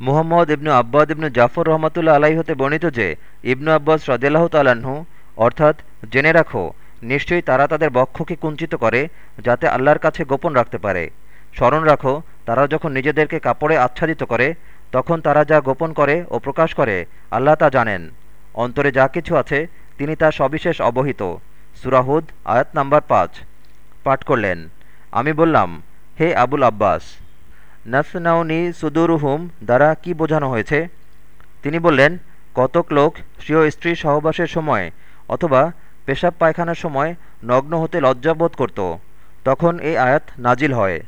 মুহম্মদ ইবনু আব্বাদ ইবনু জাফর রহমতুল্লা আলাই হতে বর্ণিত যে, ইবনু আব্বাস রদিয়াল্লাহ তাল্লাহ্ন অর্থাৎ জেনে রাখো, নিশ্চয়ই তারা তাদের বক্ষকে কুঞ্চিত করে যাতে আল্লাহর কাছে গোপন রাখতে পারে। স্মরণ রাখো, তারা যখন নিজেদেরকে কাপড়ে আচ্ছাদিত করে, তখন তারা যা গোপন করে ও প্রকাশ করে, আল্লাহ তা জানেন। অন্তরে যা কিছু আছে, তিনি তা সবিশেষ অবহিত। সুরাহুদ আয়াত নাম্বার পাঁচ। পাঠ করলেন, আমি বললাম, হে আবুল আব্বাস নাসনাউনি সুদুরুহুম দ্বারা কি বোঝানো হয়েছে? তিনি বললেন, কতক লোক স্বীয় স্ত্রী সহবাসের সময় অথবা পেশাব পায়খানার সময় নগ্ন হতে লজ্জাবোধ করত, তখন এই আয়াত নাজিল হয়।